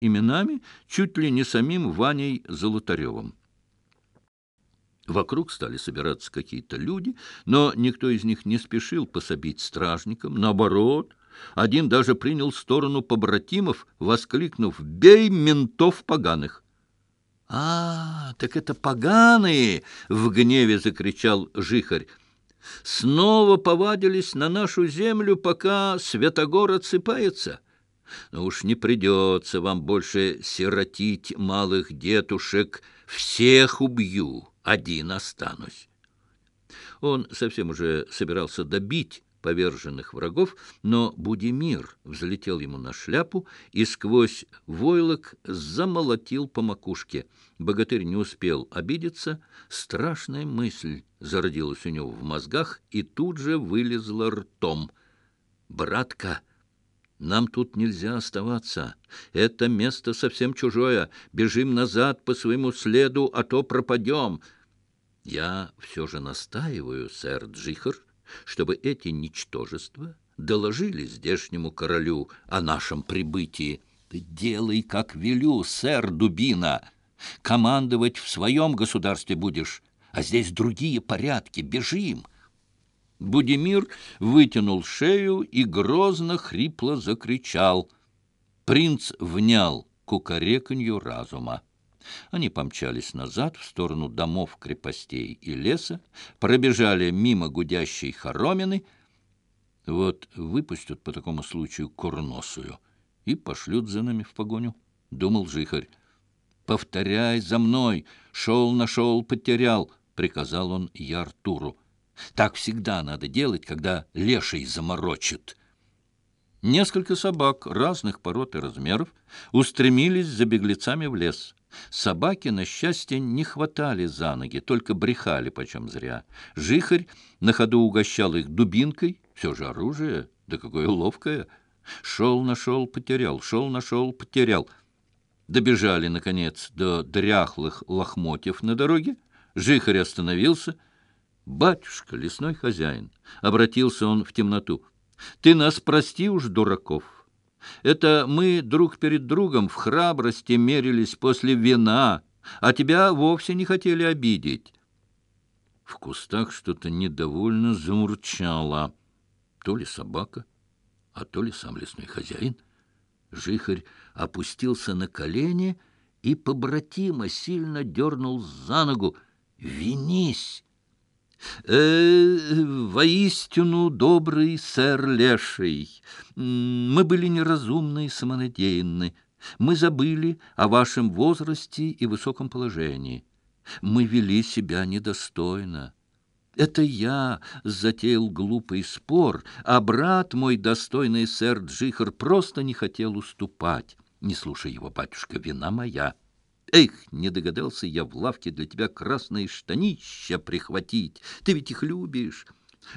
именами чуть ли не самим Ваней Золотаревым. Вокруг стали собираться какие-то люди, но никто из них не спешил пособить стражникам. Наоборот, один даже принял сторону побратимов, воскликнув «Бей ментов поганых!» «А, так это поганые!» — в гневе закричал Жихарь. «Снова повадились на нашу землю, пока Святогор отсыпается!» Но уж не придется вам больше сиротить малых детушек. Всех убью, один останусь. Он совсем уже собирался добить поверженных врагов, но Будимир взлетел ему на шляпу и сквозь войлок замолотил по макушке. Богатырь не успел обидеться, страшная мысль зародилась у него в мозгах и тут же вылезла ртом. «Братка!» Нам тут нельзя оставаться. Это место совсем чужое. Бежим назад по своему следу, а то пропадем. Я все же настаиваю, сэр Джихар, чтобы эти ничтожества доложили здешнему королю о нашем прибытии. Ты делай, как велю, сэр Дубина. Командовать в своем государстве будешь, а здесь другие порядки. Бежим!» Будимир вытянул шею и грозно хрипло закричал. Принц внял кукареканью разума. Они помчались назад, в сторону домов, крепостей и леса, пробежали мимо гудящей хоромины. Вот выпустят по такому случаю курносую и пошлют за нами в погоню, — думал жихарь. «Повторяй за мной! Шел, нашел, потерял!» — приказал он Яртуру. Так всегда надо делать, когда леший заморочит. Несколько собак разных пород и размеров устремились за беглецами в лес. Собаки, на счастье, не хватали за ноги, только брехали почем зря. Жихарь на ходу угощал их дубинкой, все же оружие, да какое ловкое. Шел, нашел, потерял, шел, нашел, потерял. Добежали, наконец, до дряхлых лохмотьев на дороге. Жихарь остановился — «Батюшка, лесной хозяин!» — обратился он в темноту. «Ты нас прости уж, дураков!» Это мы друг перед другом в храбрости мерились после вина, а тебя вовсе не хотели обидеть. В кустах что-то недовольно замурчало. То ли собака, а то ли сам лесной хозяин. Жихарь опустился на колени и побратимо сильно дернул за ногу. «Винись!» Э, воистину добрый сэр Леший, мы были неразумны и самонадеянны. Мы забыли о вашем возрасте и высоком положении. Мы вели себя недостойно. Это я затеял глупый спор, а брат мой, достойный сэр Джихар, просто не хотел уступать. Не Эх, не догадался я в лавке для тебя красные штанища прихватить. Ты ведь их любишь.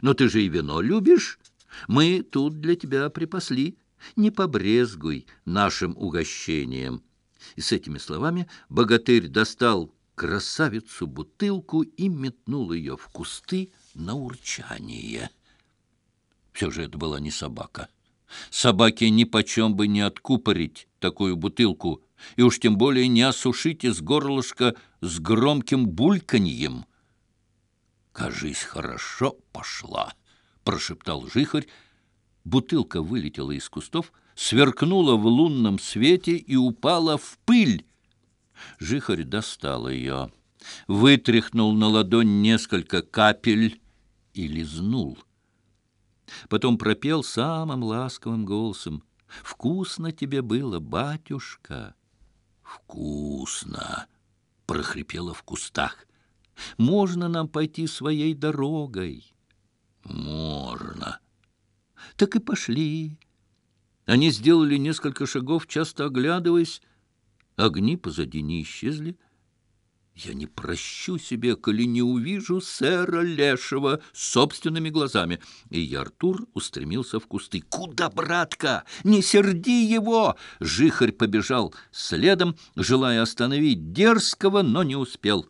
Но ты же и вино любишь. Мы тут для тебя припасли. Не побрезгуй нашим угощением. И с этими словами богатырь достал красавицу бутылку и метнул ее в кусты на урчание. Все же это была не собака. Собаке нипочем бы не откупорить такую бутылку — и уж тем более не осушить из горлышка с громким бульканьем. «Кажись, хорошо пошла», — прошептал жихарь. Бутылка вылетела из кустов, сверкнула в лунном свете и упала в пыль. Жихарь достал ее, вытряхнул на ладонь несколько капель и лизнул. Потом пропел самым ласковым голосом — Вкусно тебе было, батюшка. «Вкусно!» — прохрипело в кустах. «Можно нам пойти своей дорогой?» «Можно!» «Так и пошли!» Они сделали несколько шагов, часто оглядываясь. Огни позади не исчезли. Я не прощу себе, коли не увижу сэра Лешего собственными глазами. И Артур, устремился в кусты. «Куда, братка? Не серди его!» Жихарь побежал следом, желая остановить дерзкого, но не успел.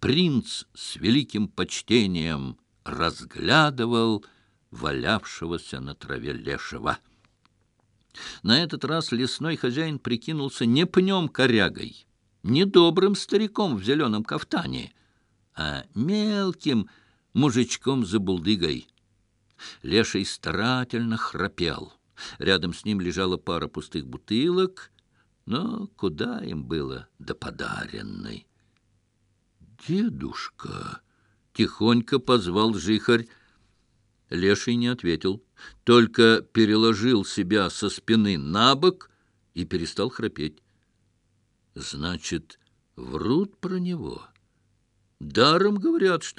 Принц с великим почтением разглядывал валявшегося на траве Лешего. На этот раз лесной хозяин прикинулся не пнем корягой — не добрым стариком в зеленом кафтане, а мелким мужичком за булдыгой. Леший старательно храпел. Рядом с ним лежала пара пустых бутылок, но куда им было до подаренной? «Дедушка!» — тихонько позвал жихарь. Леший не ответил, только переложил себя со спины на бок и перестал храпеть значит, врут про него. Даром говорят, что